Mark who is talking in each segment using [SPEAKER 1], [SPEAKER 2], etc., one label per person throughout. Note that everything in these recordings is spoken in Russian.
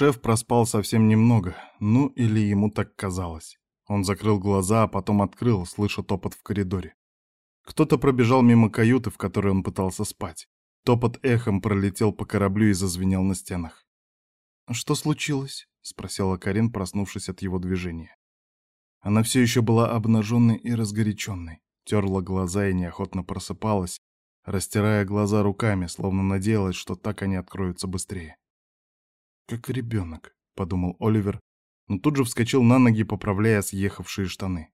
[SPEAKER 1] Шеф проспал совсем немного, ну или ему так казалось. Он закрыл глаза, а потом открыл, слыша топот в коридоре. Кто-то пробежал мимо каюты, в которой он пытался спать. Топот эхом пролетел по кораблю и зазвенел на стенах. «Что случилось?» — спросила Карин, проснувшись от его движения. Она все еще была обнаженной и разгоряченной, терла глаза и неохотно просыпалась, растирая глаза руками, словно надеялась, что так они откроются быстрее. «Как ребенок», — подумал Оливер, но тут же вскочил на ноги, поправляя съехавшие штаны.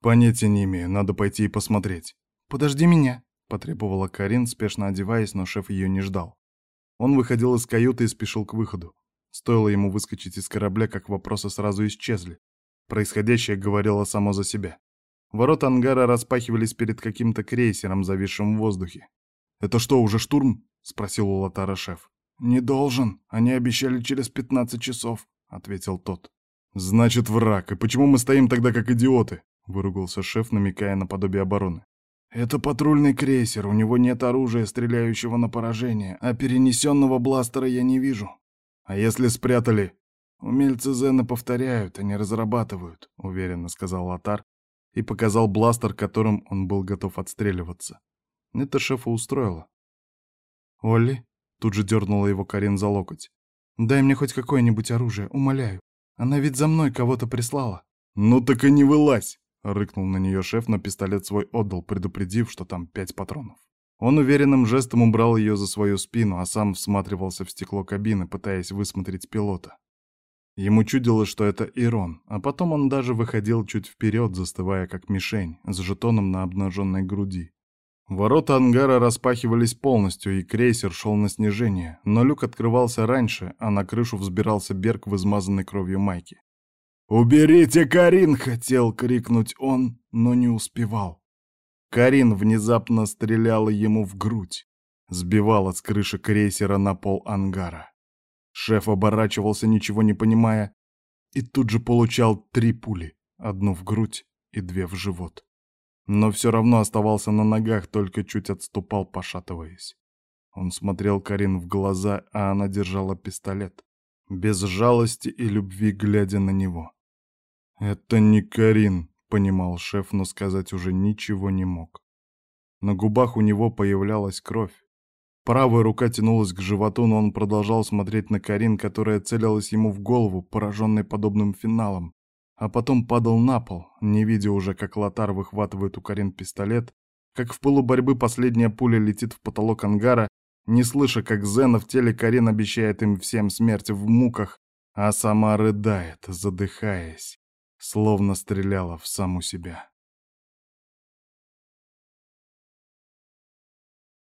[SPEAKER 1] «Понятия не имею, надо пойти и посмотреть». «Подожди меня», — потребовала Карин, спешно одеваясь, но шеф ее не ждал. Он выходил из каюты и спешил к выходу. Стоило ему выскочить из корабля, как вопросы сразу исчезли. Происходящее говорило само за себя. Ворота ангара распахивались перед каким-то крейсером, зависшим в воздухе. «Это что, уже штурм?» — спросил у Лотара шеф. «Не должен. Они обещали через пятнадцать часов», — ответил тот. «Значит, враг. И почему мы стоим тогда как идиоты?» — выругался шеф, намекая на подобие обороны. «Это патрульный крейсер. У него нет оружия, стреляющего на поражение, а перенесенного бластера я не вижу». «А если спрятали?» «Умельцы Зена повторяют, они разрабатывают», — уверенно сказал Лотар и показал бластер, которым он был готов отстреливаться. Это шефа устроило. «Олли?» — тут же дернула его Карин за локоть. «Дай мне хоть какое-нибудь оружие, умоляю. Она ведь за мной кого-то прислала». «Ну так и не вылазь!» — рыкнул на нее шеф, но пистолет свой отдал, предупредив, что там пять патронов. Он уверенным жестом убрал ее за свою спину, а сам всматривался в стекло кабины, пытаясь высмотреть пилота. Ему чудилось, что это Ирон, а потом он даже выходил чуть вперед, застывая как мишень, с жетоном на обнаженной груди. Ворота ангара распахивались полностью, и крейсер шел на снижение, но люк открывался раньше, а на крышу взбирался Берг в измазанной кровью майке. «Уберите Карин!» — хотел крикнуть он, но не успевал. Карин внезапно стреляла ему в грудь, сбивала с крыши крейсера на пол ангара. Шеф оборачивался, ничего не понимая, и тут же получал три пули, одну в грудь и две в живот. Но все равно оставался на ногах, только чуть отступал, пошатываясь. Он смотрел Карин в глаза, а она держала пистолет, без жалости и любви глядя на него. «Это не Карин», — понимал шеф, но сказать уже ничего не мог. На губах у него появлялась кровь, Правая рука тянулась к животу, но он продолжал смотреть на Карин, которая целилась ему в голову, пораженной подобным финалом, а потом падал на пол, не видя уже, как Лотар выхватывает у Карин пистолет, как в пылу борьбы последняя пуля летит в потолок ангара, не слыша, как Зена в теле Карин обещает им всем смерть в муках, а сама рыдает, задыхаясь, словно стреляла в саму себя.